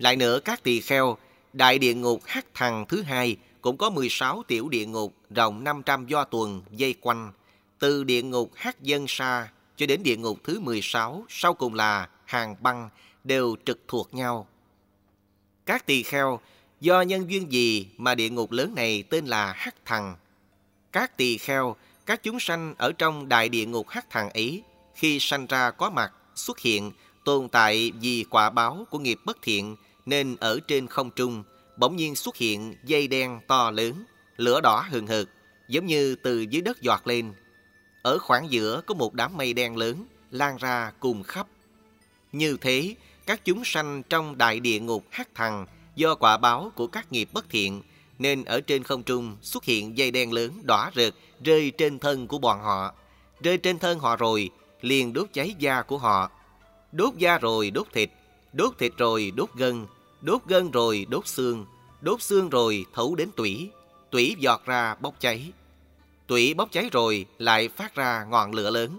Lại nữa các tỳ kheo, đại địa ngục hắc thằng thứ hai cũng có 16 tiểu địa ngục rộng 500 do tuần dây quanh. Từ địa ngục hắc dân sa cho đến địa ngục thứ 16, sau cùng là hàng băng, đều trực thuộc nhau. Các tỳ kheo, do nhân duyên gì mà địa ngục lớn này tên là hắc thằng? Các tỳ kheo, các chúng sanh ở trong đại địa ngục hắc thằng ấy, khi sanh ra có mặt, xuất hiện, tồn tại vì quả báo của nghiệp bất thiện, nên ở trên không trung, bỗng nhiên xuất hiện dây đen to lớn, lửa đỏ hừng hực, giống như từ dưới đất giọt lên. Ở khoảng giữa có một đám mây đen lớn, lan ra cùng khắp. Như thế, các chúng sanh trong đại địa ngục hắc thằng do quả báo của các nghiệp bất thiện, nên ở trên không trung xuất hiện dây đen lớn đỏ rực rơi trên thân của bọn họ. Rơi trên thân họ rồi, liền đốt cháy da của họ. Đốt da rồi đốt thịt, đốt thịt rồi đốt gân, đốt gân rồi đốt xương, đốt xương rồi thấu đến tủy, tủy giọt ra bốc cháy. Tủy bốc cháy rồi lại phát ra ngọn lửa lớn.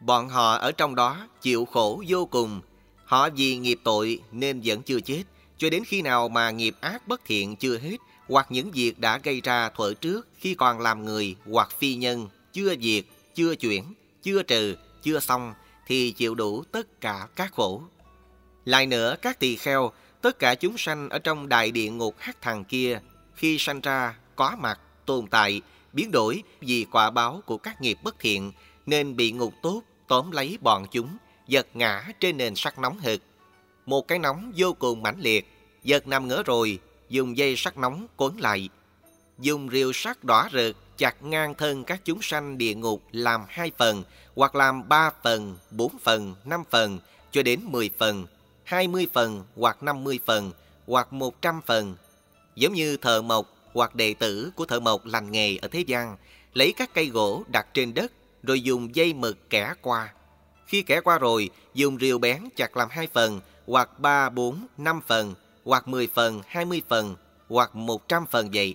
Bọn họ ở trong đó chịu khổ vô cùng. Họ vì nghiệp tội nên vẫn chưa chết, cho đến khi nào mà nghiệp ác bất thiện chưa hết, hoặc những việc đã gây ra thuở trước khi còn làm người hoặc phi nhân, chưa diệt, chưa chuyển, chưa trừ, chưa xong, thì chịu đủ tất cả các khổ. Lại nữa, các tỳ kheo, tất cả chúng sanh ở trong đại địa ngục hắc thằng kia, khi sanh ra, có mặt, tồn tại, biến đổi vì quả báo của các nghiệp bất thiện, nên bị ngục tốt tóm lấy bọn chúng, giật ngã trên nền sắt nóng hực. Một cái nóng vô cùng mãnh liệt, giật nằm ngỡ rồi, dùng dây sắt nóng quấn lại. Dùng rìu sắt đỏ rực chặt ngang thân các chúng sanh địa ngục làm hai phần, hoặc làm ba phần, bốn phần, năm phần, cho đến mười phần, hai mươi phần, hoặc năm mươi phần, hoặc một trăm phần. Giống như thợ mộc hoặc đệ tử của thợ mộc lành nghề ở thế gian, lấy các cây gỗ đặt trên đất, rồi dùng dây mực kẻ qua. Khi kẻ qua rồi, dùng rìu bén chặt làm hai phần, hoặc ba, bốn, năm phần, hoặc mười phần, hai mươi phần, hoặc một trăm phần vậy.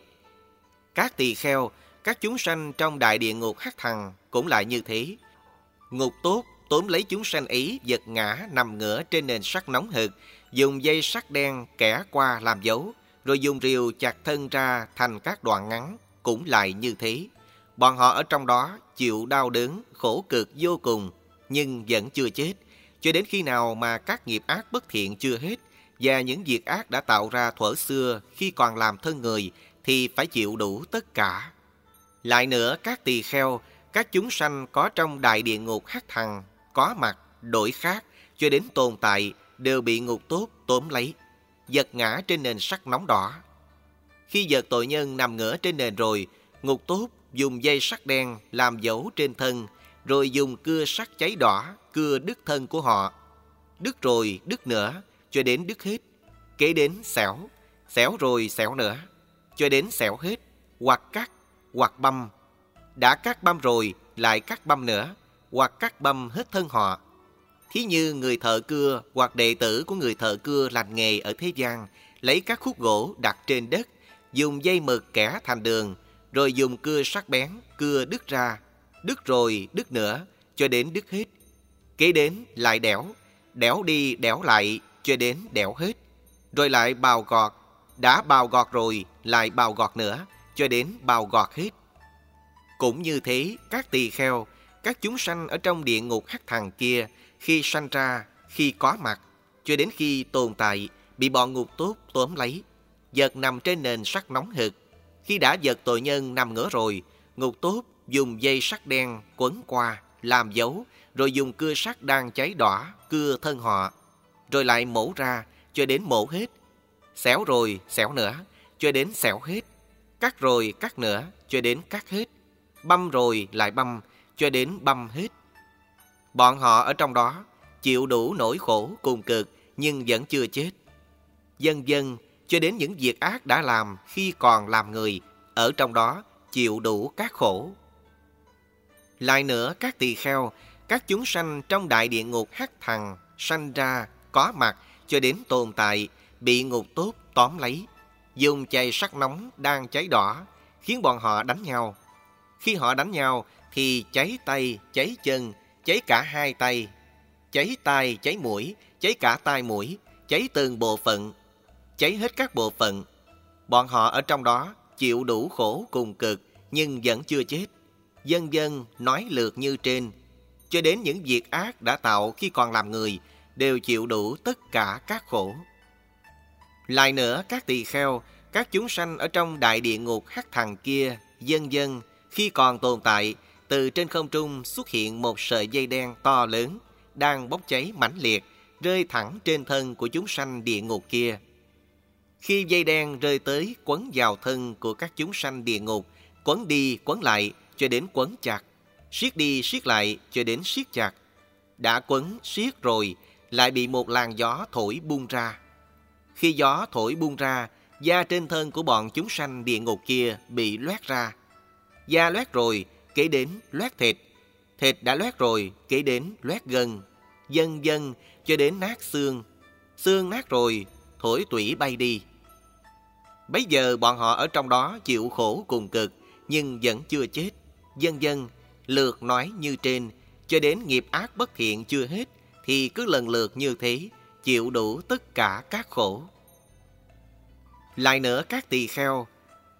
Các tỳ kheo, các chúng sanh trong đại địa ngục hắc thằng cũng lại như thế. Ngục tốt tóm lấy chúng sanh ý giật ngã nằm ngửa trên nền sắt nóng hực, dùng dây sắt đen kẻ qua làm dấu, rồi dùng rìu chặt thân ra thành các đoạn ngắn, cũng lại như thế. Bọn họ ở trong đó chịu đau đớn, khổ cực vô cùng, nhưng vẫn chưa chết. Cho đến khi nào mà các nghiệp ác bất thiện chưa hết, và những việc ác đã tạo ra thuở xưa khi còn làm thân người, thì phải chịu đủ tất cả. Lại nữa, các tỳ kheo, các chúng sanh có trong đại địa ngục hắc thằng, có mặt, đổi khác, cho đến tồn tại, đều bị ngục tốt tóm lấy, giật ngã trên nền sắt nóng đỏ. Khi giật tội nhân nằm ngửa trên nền rồi, ngục tốt dùng dây sắt đen làm dấu trên thân, rồi dùng cưa sắt cháy đỏ cưa đứt thân của họ. Đứt rồi, đứt nữa, cho đến đứt hết. Kế đến xẻo, xẻo rồi xẻo nữa, cho đến xẻo hết, hoặc cắt, hoặc băm. Đã cắt băm rồi, lại cắt băm nữa, hoặc cắt băm hết thân họ. Thí như người thợ cưa hoặc đệ tử của người thợ cưa lành nghề ở thế gian, lấy các khúc gỗ đặt trên đất, dùng dây mực kẻ thành đường, rồi dùng cưa sắc bén, cưa đứt ra, đứt rồi đứt nữa, cho đến đứt hết. Kế đến lại đẽo, đẽo đi đẽo lại, cho đến đẽo hết. Rồi lại bào gọt, đã bào gọt rồi, lại bào gọt nữa, cho đến bào gọt hết. Cũng như thế, các tỳ kheo, các chúng sanh ở trong địa ngục hắc thằng kia, khi sanh ra, khi có mặt, cho đến khi tồn tại, bị bọn ngục tốt tóm lấy, giật nằm trên nền sắt nóng hực. Khi đã giật tội nhân nằm ngửa rồi, ngục tốt dùng dây sắt đen quấn qua, làm dấu, rồi dùng cưa sắt đang cháy đỏ, cưa thân họ, rồi lại mổ ra, cho đến mổ hết. Xẻo rồi, xẻo nữa, cho đến xẻo hết. Cắt rồi, cắt nữa, cho đến cắt hết. Băm rồi, lại băm, cho đến băm hết. Bọn họ ở trong đó chịu đủ nỗi khổ cùng cực nhưng vẫn chưa chết. Dần dần cho đến những việc ác đã làm khi còn làm người, ở trong đó chịu đủ các khổ. Lại nữa các tỳ kheo, các chúng sanh trong đại địa ngục hắc thằng sanh ra, có mặt cho đến tồn tại, bị ngục tốt tóm lấy, dùng chày sắt nóng đang cháy đỏ, khiến bọn họ đánh nhau. Khi họ đánh nhau thì cháy tay, cháy chân, cháy cả hai tay, cháy tay, cháy mũi, cháy cả tai mũi, cháy từng bộ phận, cháy hết các bộ phận. Bọn họ ở trong đó chịu đủ khổ cùng cực nhưng vẫn chưa chết. Dân dân nói lượt như trên, cho đến những việc ác đã tạo khi còn làm người đều chịu đủ tất cả các khổ. Lại nữa, các tỳ kheo, các chúng sanh ở trong đại địa ngục hắc thần kia, dân dân, khi còn tồn tại, từ trên không trung xuất hiện một sợi dây đen to lớn, đang bốc cháy mãnh liệt, rơi thẳng trên thân của chúng sanh địa ngục kia. Khi dây đen rơi tới quấn vào thân của các chúng sanh địa ngục, quấn đi quấn lại cho đến quấn chặt, siết đi siết lại cho đến siết chặt. Đã quấn siết rồi, lại bị một làn gió thổi buông ra. Khi gió thổi buông ra, da trên thân của bọn chúng sanh địa ngục kia bị loét ra. Da loét rồi, kể đến loét thịt. Thịt đã loét rồi, kể đến loét gân. Dần dần cho đến nát xương. Xương nát rồi, thổi tủy bay đi. Bấy giờ bọn họ ở trong đó chịu khổ cùng cực, nhưng vẫn chưa chết. Dân dân, lượt nói như trên, cho đến nghiệp ác bất thiện chưa hết, thì cứ lần lượt như thế, chịu đủ tất cả các khổ. Lại nữa các tỳ kheo,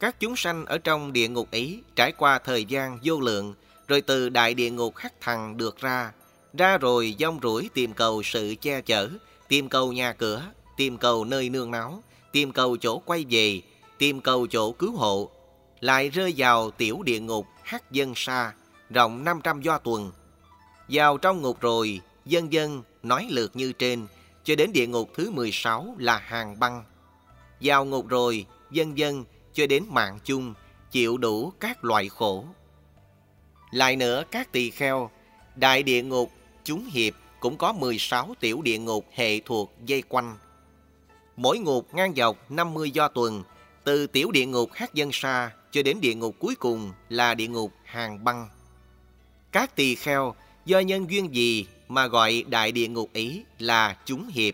các chúng sanh ở trong địa ngục ấy trải qua thời gian vô lượng, rồi từ đại địa ngục hắc thằng được ra, ra rồi dông rủi tìm cầu sự che chở, tìm cầu nhà cửa, tìm cầu nơi nương náu, tìm cầu chỗ quay về, tìm cầu chỗ cứu hộ, lại rơi vào tiểu địa ngục hắc dân sa, rộng 500 do tuần. Vào trong ngục rồi, dân dân nói lượt như trên, cho đến địa ngục thứ 16 là hàng băng. Vào ngục rồi, dân dân cho đến mạng chung, chịu đủ các loại khổ. Lại nữa các tỳ kheo, đại địa ngục, chúng hiệp cũng có 16 tiểu địa ngục hệ thuộc dây quanh. Mỗi ngục ngang dọc 50 do tuần, từ tiểu địa ngục hát dân sa cho đến địa ngục cuối cùng là địa ngục hàng băng. Các tỳ kheo do nhân duyên gì mà gọi đại địa ngục ấy là chúng hiệp.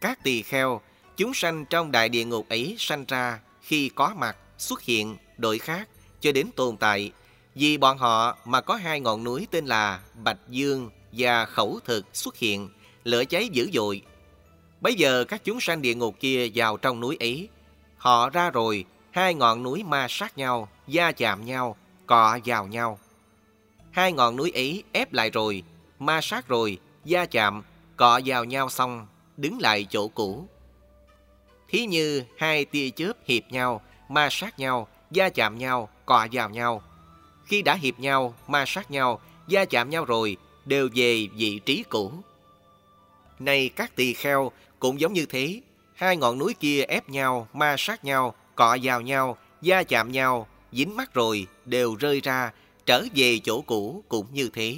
Các tỳ kheo, chúng sanh trong đại địa ngục ấy sanh ra khi có mặt, xuất hiện, đổi khác cho đến tồn tại. Vì bọn họ mà có hai ngọn núi tên là Bạch Dương và Khẩu Thực xuất hiện, lửa cháy dữ dội. Bây giờ các chúng sanh địa ngục kia vào trong núi ấy. Họ ra rồi, hai ngọn núi ma sát nhau, da chạm nhau, cọ vào nhau. Hai ngọn núi ấy ép lại rồi, ma sát rồi, da chạm, cọ vào nhau xong, đứng lại chỗ cũ. Thí như hai tia chớp hiệp nhau, ma sát nhau, da chạm nhau, cọ vào nhau. Khi đã hiệp nhau, ma sát nhau, da chạm nhau rồi, đều về vị trí cũ. Này các tỳ kheo cũng giống như thế, hai ngọn núi kia ép nhau, ma sát nhau, cọ vào nhau, da chạm nhau, dính mắt rồi, đều rơi ra, trở về chỗ cũ cũng như thế.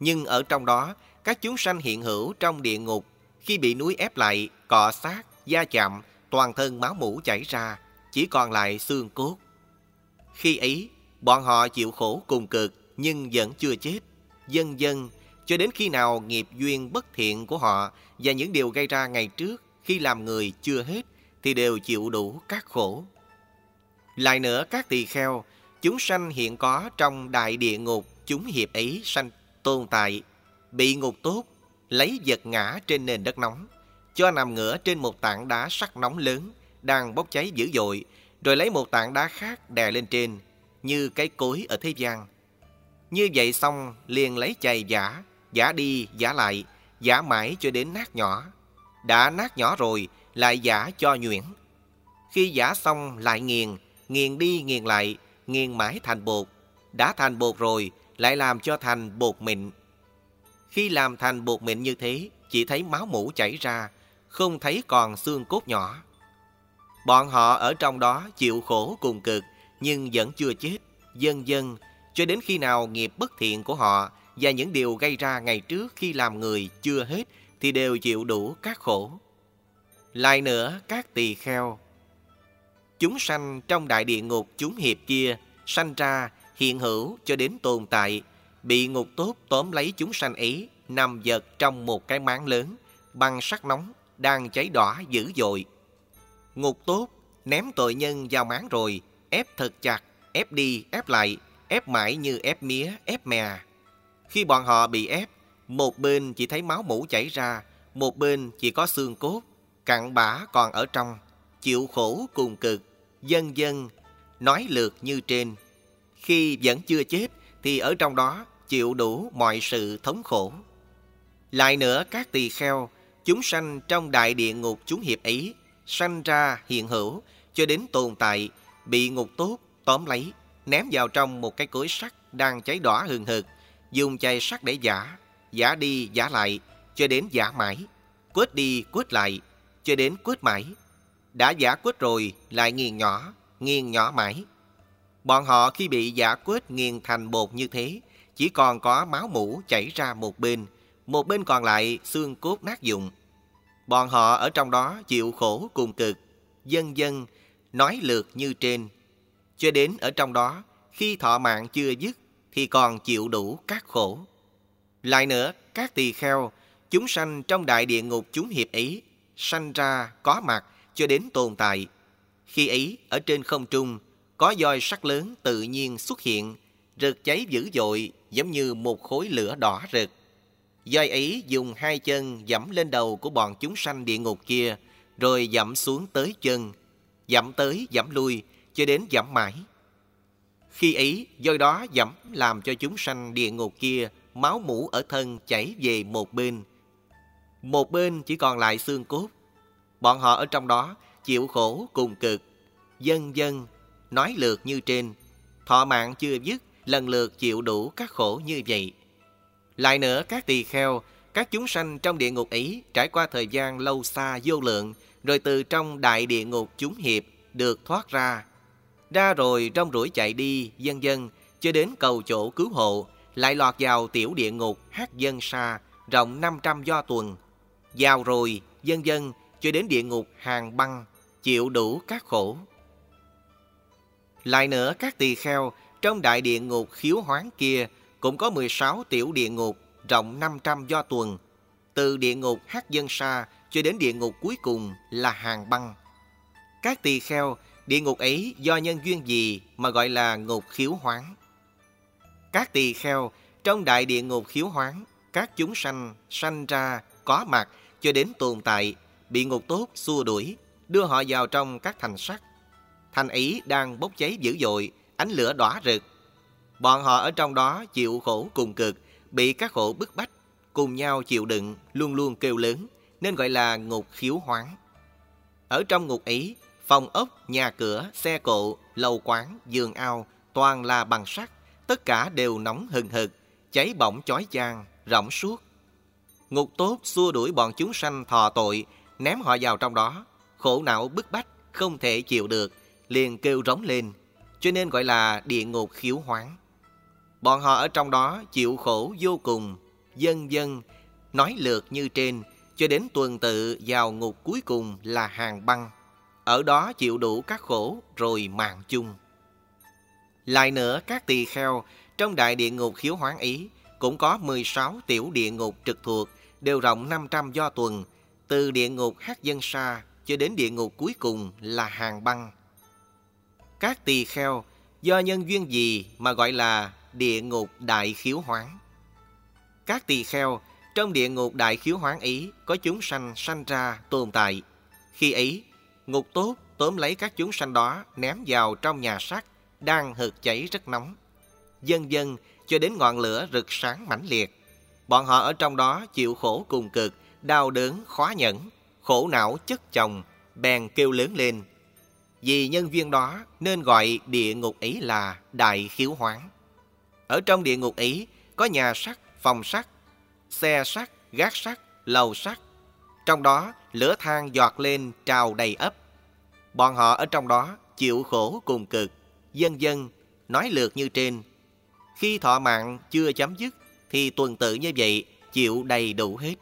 Nhưng ở trong đó, các chúng sanh hiện hữu trong địa ngục, khi bị núi ép lại, cọ sát, da chạm, toàn thân máu mũ chảy ra, chỉ còn lại xương cốt. Khi ấy, bọn họ chịu khổ cùng cực nhưng vẫn chưa chết. Dần dần, cho đến khi nào nghiệp duyên bất thiện của họ và những điều gây ra ngày trước khi làm người chưa hết thì đều chịu đủ các khổ. Lại nữa các tỳ kheo, chúng sanh hiện có trong đại địa ngục chúng hiệp ấy sanh tồn tại, bị ngục tốt, lấy vật ngã trên nền đất nóng, cho nằm ngửa trên một tảng đá sắc nóng lớn, đang bốc cháy dữ dội, rồi lấy một tảng đá khác đè lên trên, như cái cối ở thế gian. Như vậy xong, liền lấy chày giả, giả đi, giả lại, giả mãi cho đến nát nhỏ. Đã nát nhỏ rồi, lại giả cho nhuyễn. Khi giả xong lại nghiền, nghiền đi nghiền lại, nghiền mãi thành bột. Đã thành bột rồi, lại làm cho thành bột mịn. Khi làm thành bột mịn như thế, chỉ thấy máu mũ chảy ra, không thấy còn xương cốt nhỏ. Bọn họ ở trong đó chịu khổ cùng cực, nhưng vẫn chưa chết, dần dần, cho đến khi nào nghiệp bất thiện của họ và những điều gây ra ngày trước khi làm người chưa hết thì đều chịu đủ các khổ. Lại nữa, các tỳ kheo, chúng sanh trong đại địa ngục chúng hiệp kia sanh ra hiện hữu cho đến tồn tại, bị ngục tốt tóm lấy chúng sanh ấy, nằm giật trong một cái máng lớn, bằng sắt nóng, đang cháy đỏ dữ dội. Ngục tốt, ném tội nhân vào máng rồi, ép thật chặt, ép đi, ép lại, ép mãi như ép mía, ép mè. Khi bọn họ bị ép, một bên chỉ thấy máu mũ chảy ra, một bên chỉ có xương cốt, cặn bã còn ở trong, chịu khổ cùng cực, dân dân, nói lượt như trên. Khi vẫn chưa chết thì ở trong đó chịu đủ mọi sự thống khổ. Lại nữa các tỳ kheo, chúng sanh trong đại địa ngục chúng hiệp ấy, sanh ra hiện hữu, cho đến tồn tại, bị ngục tốt, tóm lấy, ném vào trong một cái cối sắt đang cháy đỏ hừng hực, dùng chày sắt để giả, giả đi giả lại, cho đến giả mãi, quết đi quết lại, cho đến quết mãi. Đã giả quết rồi, lại nghiền nhỏ, nghiền nhỏ mãi. Bọn họ khi bị giả quết nghiền thành bột như thế, chỉ còn có máu mũ chảy ra một bên, một bên còn lại xương cốt nát dụng. Bọn họ ở trong đó chịu khổ cùng cực, dân dân, nói lượt như trên. Cho đến ở trong đó, khi thọ mạng chưa dứt, thì còn chịu đủ các khổ. Lại nữa, các tỳ kheo, chúng sanh trong đại địa ngục chúng hiệp ý sanh ra, có mặt, cho đến tồn tại. Khi ấy, ở trên không trung, có voi sắt lớn tự nhiên xuất hiện, rực cháy dữ dội giống như một khối lửa đỏ rực. Doi ấy dùng hai chân dẫm lên đầu của bọn chúng sanh địa ngục kia, rồi dẫm xuống tới chân, dẫm tới dẫm lui, cho đến dẫm mãi. Khi ấy, do đó dẫm làm cho chúng sanh địa ngục kia máu mũ ở thân chảy về một bên. Một bên chỉ còn lại xương cốt. Bọn họ ở trong đó chịu khổ cùng cực, dân dân, nói lượt như trên. Thọ mạng chưa dứt, lần lượt chịu đủ các khổ như vậy. Lại nữa các tỳ kheo, các chúng sanh trong địa ngục ấy trải qua thời gian lâu xa vô lượng, rồi từ trong đại địa ngục chúng hiệp được thoát ra. Ra rồi rong rủi chạy đi, dân dân, cho đến cầu chỗ cứu hộ, lại lọt vào tiểu địa ngục hát dân sa, rộng 500 do tuần. Vào rồi, dân dân, cho đến địa ngục hàng băng, chịu đủ các khổ. Lại nữa các tỳ kheo, trong đại địa ngục khiếu hoáng kia, cũng có 16 tiểu địa ngục rộng 500 do tuần, từ địa ngục hát dân sa cho đến địa ngục cuối cùng là hàng băng. Các tỳ kheo, địa ngục ấy do nhân duyên gì mà gọi là ngục khiếu hoáng? Các tỳ kheo, trong đại địa ngục khiếu hoáng, các chúng sanh, sanh ra, có mặt cho đến tồn tại, bị ngục tốt xua đuổi, đưa họ vào trong các thành sắt. Thành ấy đang bốc cháy dữ dội, ánh lửa đỏ rực, Bọn họ ở trong đó chịu khổ cùng cực, bị các khổ bức bách, cùng nhau chịu đựng, luôn luôn kêu lớn, nên gọi là ngục khiếu hoáng. Ở trong ngục ấy, phòng ốc, nhà cửa, xe cộ, lầu quán, giường ao, toàn là bằng sắt, tất cả đều nóng hừng hực, cháy bỏng chói chang, rỗng suốt. Ngục tốt xua đuổi bọn chúng sanh thọ tội, ném họ vào trong đó, khổ não bức bách, không thể chịu được, liền kêu rống lên, cho nên gọi là địa ngục khiếu hoáng. Bọn họ ở trong đó chịu khổ vô cùng, dân dân, nói lượt như trên, cho đến tuần tự vào ngục cuối cùng là hàng băng. Ở đó chịu đủ các khổ rồi mạng chung. Lại nữa các tỳ kheo trong đại địa ngục khiếu hoán ý cũng có 16 tiểu địa ngục trực thuộc đều rộng 500 do tuần, từ địa ngục hát dân sa cho đến địa ngục cuối cùng là hàng băng. Các tỳ kheo do nhân duyên gì mà gọi là địa ngục đại khiếu hoáng. Các tỳ kheo trong địa ngục đại khiếu hoáng ấy có chúng sanh sanh ra tồn tại. Khi ấy, ngục tốt tóm lấy các chúng sanh đó ném vào trong nhà sắt đang hực cháy rất nóng. dần dần cho đến ngọn lửa rực sáng mãnh liệt. Bọn họ ở trong đó chịu khổ cùng cực, đau đớn, khó nhẫn, khổ não chất chồng, bèn kêu lớn lên. Vì nhân viên đó nên gọi địa ngục ấy là đại khiếu hoáng. Ở trong địa ngục ý có nhà sắt, phòng sắt, xe sắt, gác sắt, lầu sắt. Trong đó lửa than giọt lên trào đầy ấp. Bọn họ ở trong đó chịu khổ cùng cực, dân dân, nói lượt như trên. Khi thọ mạng chưa chấm dứt thì tuần tự như vậy chịu đầy đủ hết.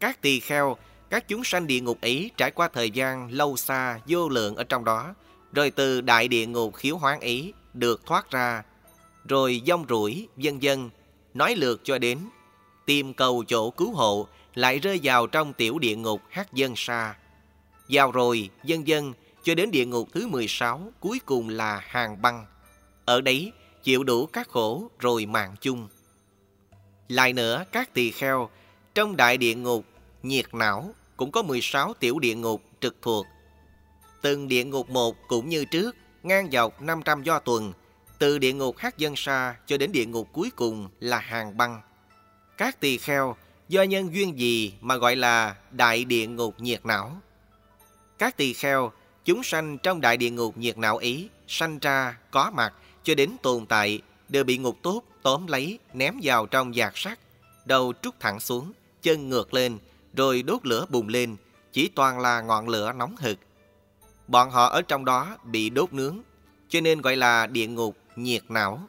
Các tỳ kheo, các chúng sanh địa ngục ấy trải qua thời gian lâu xa vô lượng ở trong đó, rồi từ đại địa ngục khiếu hoán ý được thoát ra rồi dông rủi, vân dân, nói lượt cho đến, tìm cầu chỗ cứu hộ, lại rơi vào trong tiểu địa ngục hát dân sa. Vào rồi, dân dân, cho đến địa ngục thứ 16, cuối cùng là hàng băng. Ở đấy, chịu đủ các khổ rồi mạng chung. Lại nữa, các tỳ kheo, trong đại địa ngục nhiệt não cũng có 16 tiểu địa ngục trực thuộc. Từng địa ngục một cũng như trước, ngang dọc 500 do tuần, từ địa ngục Hát Dân Sa cho đến địa ngục cuối cùng là Hàng Băng. Các tỳ kheo do nhân duyên gì mà gọi là đại địa ngục nhiệt não? Các tỳ kheo, chúng sanh trong đại địa ngục nhiệt não ý, sanh ra, có mặt, cho đến tồn tại, đều bị ngục tốt tóm lấy, ném vào trong giạc sắt, đầu trút thẳng xuống, chân ngược lên, rồi đốt lửa bùng lên, chỉ toàn là ngọn lửa nóng hực. Bọn họ ở trong đó bị đốt nướng, cho nên gọi là địa ngục nhiệt não.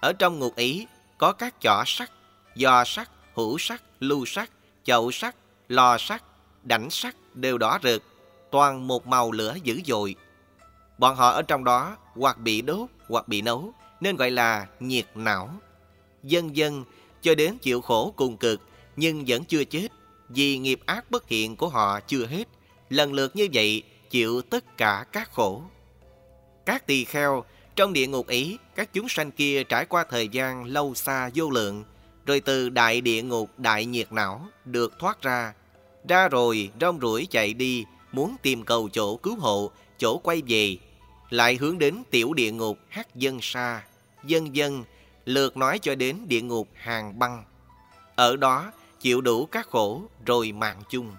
Ở trong ngục ý có các chỏ sắt, giò sắt, hũ sắt, lưu sắt, chậu sắt, lò sắt, đảnh sắt đều đỏ rực, toàn một màu lửa dữ dội. Bọn họ ở trong đó hoặc bị đốt hoặc bị nấu, nên gọi là nhiệt não. Dân dân cho đến chịu khổ cùng cực nhưng vẫn chưa chết vì nghiệp ác bất thiện của họ chưa hết. Lần lượt như vậy chịu tất cả các khổ. Các tỳ kheo trong địa ngục ý các chúng sanh kia trải qua thời gian lâu xa vô lượng, rồi từ đại địa ngục đại nhiệt não được thoát ra. Ra rồi rong rủi chạy đi, muốn tìm cầu chỗ cứu hộ, chỗ quay về, lại hướng đến tiểu địa ngục hát dân xa dân dân, lượt nói cho đến địa ngục hàng băng. Ở đó chịu đủ các khổ rồi mạng chung.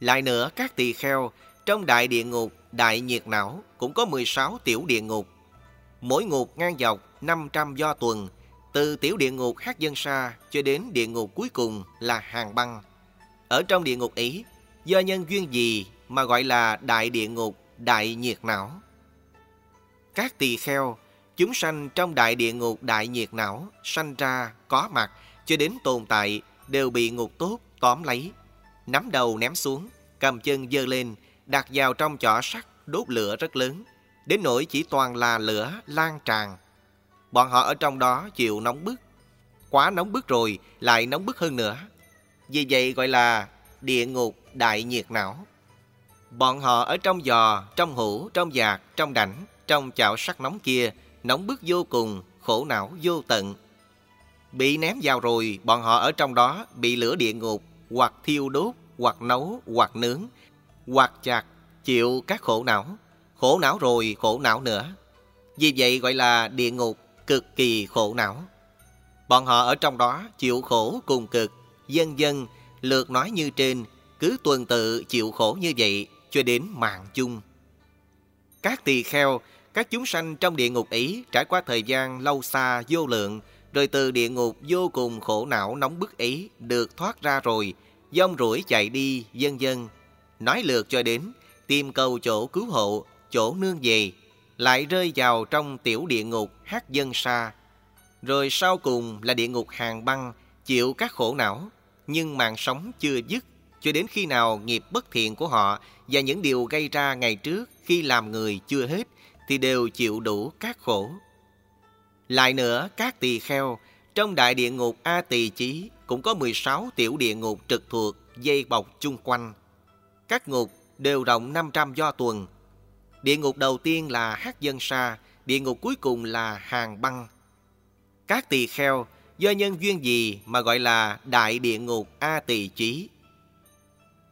Lại nữa các tỳ kheo trong đại địa ngục đại nhiệt não cũng có 16 tiểu địa ngục. Mỗi ngục ngang dọc 500 do tuần, từ tiểu địa ngục hát dân sa cho đến địa ngục cuối cùng là hàng băng. Ở trong địa ngục ấy, do nhân duyên gì mà gọi là đại địa ngục đại nhiệt não? Các tỳ kheo, chúng sanh trong đại địa ngục đại nhiệt não, sanh ra, có mặt, cho đến tồn tại, đều bị ngục tốt tóm lấy. Nắm đầu ném xuống, cầm chân dơ lên, đặt vào trong chỏ sắt, đốt lửa rất lớn. Đến nỗi chỉ toàn là lửa lan tràn. Bọn họ ở trong đó chịu nóng bức. Quá nóng bức rồi, lại nóng bức hơn nữa. Vì vậy gọi là địa ngục đại nhiệt não. Bọn họ ở trong giò, trong hũ, trong giạc, trong đảnh, trong chảo sắt nóng kia, nóng bức vô cùng, khổ não vô tận. Bị ném vào rồi, bọn họ ở trong đó bị lửa địa ngục, hoặc thiêu đốt, hoặc nấu, hoặc nướng, hoặc chặt, chịu các khổ não. Khổ não rồi, khổ não nữa. Vì vậy gọi là địa ngục cực kỳ khổ não. Bọn họ ở trong đó chịu khổ cùng cực, dân dân, lượt nói như trên, cứ tuần tự chịu khổ như vậy cho đến mạng chung. Các tỳ kheo các chúng sanh trong địa ngục ấy trải qua thời gian lâu xa vô lượng, rồi từ địa ngục vô cùng khổ não nóng bức ấy được thoát ra rồi, dông rủi chạy đi, dân dân. Nói lượt cho đến, tìm cầu chỗ cứu hộ, chỗ nương về, lại rơi vào trong tiểu địa ngục hát dân sa. Rồi sau cùng là địa ngục hàng băng, chịu các khổ não, nhưng mạng sống chưa dứt, cho đến khi nào nghiệp bất thiện của họ và những điều gây ra ngày trước khi làm người chưa hết, thì đều chịu đủ các khổ. Lại nữa, các tỳ kheo trong đại địa ngục A Tỳ Chí cũng có 16 tiểu địa ngục trực thuộc dây bọc chung quanh. Các ngục đều rộng 500 do tuần. Địa ngục đầu tiên là Hát Dân Sa, địa ngục cuối cùng là Hàng Băng. Các tỳ kheo do nhân duyên gì mà gọi là đại địa ngục A Tỳ Chí?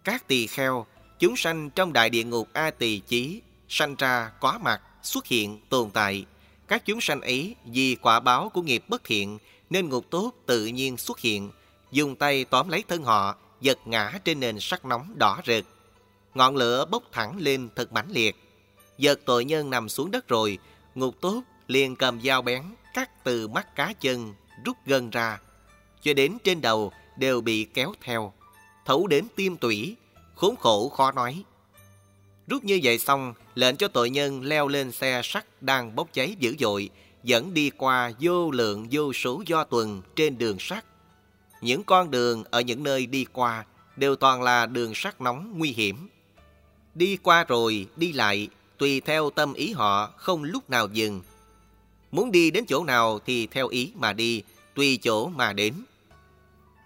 Các tỳ kheo, chúng sanh trong đại địa ngục A Tỳ Chí, sanh ra có mặt xuất hiện, tồn tại. Các chúng sanh ấy vì quả báo của nghiệp bất thiện nên ngục tốt tự nhiên xuất hiện, dùng tay tóm lấy thân họ, giật ngã trên nền sắt nóng đỏ rực. Ngọn lửa bốc thẳng lên thật mãnh liệt. Giật tội nhân nằm xuống đất rồi, ngục tốt liền cầm dao bén cắt từ mắt cá chân, rút gân ra. Cho đến trên đầu đều bị kéo theo, thấu đến tim tủy, khốn khổ khó nói. Rút như vậy xong, lệnh cho tội nhân leo lên xe sắt đang bốc cháy dữ dội, dẫn đi qua vô lượng vô số do tuần trên đường sắt. Những con đường ở những nơi đi qua đều toàn là đường sắt nóng nguy hiểm. Đi qua rồi, đi lại, tùy theo tâm ý họ không lúc nào dừng. Muốn đi đến chỗ nào thì theo ý mà đi, tùy chỗ mà đến.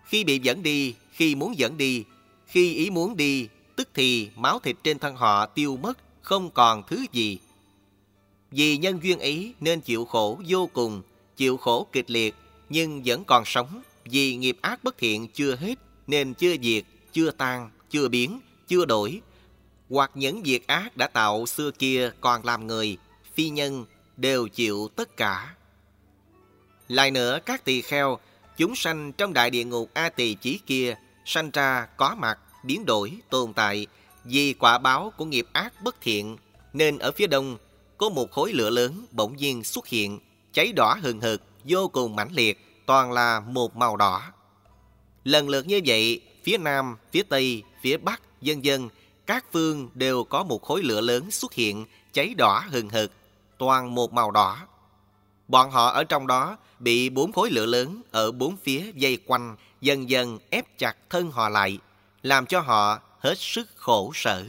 Khi bị dẫn đi, khi muốn dẫn đi, khi ý muốn đi tức thì máu thịt trên thân họ tiêu mất, không còn thứ gì. Vì nhân duyên ấy nên chịu khổ vô cùng, chịu khổ kịch liệt, nhưng vẫn còn sống. Vì nghiệp ác bất thiện chưa hết nên chưa diệt, chưa tan, chưa biến, chưa đổi, hoặc những việc ác đã tạo xưa kia còn làm người, phi nhân đều chịu tất cả. Lại nữa, các tỳ kheo, chúng sanh trong đại địa ngục A tỳ chí kia, sanh ra có mặt, biến đổi, tồn tại, vì quả báo của nghiệp ác bất thiện, nên ở phía đông có một khối lửa lớn bỗng nhiên xuất hiện, cháy đỏ hừng hực, vô cùng mãnh liệt, toàn là một màu đỏ. Lần lượt như vậy, phía nam, phía tây, phía bắc, dân dân, các phương đều có một khối lửa lớn xuất hiện, cháy đỏ hừng hực, toàn một màu đỏ. Bọn họ ở trong đó bị bốn khối lửa lớn ở bốn phía dây quanh, dần dần ép chặt thân họ lại, làm cho họ hết sức khổ sở.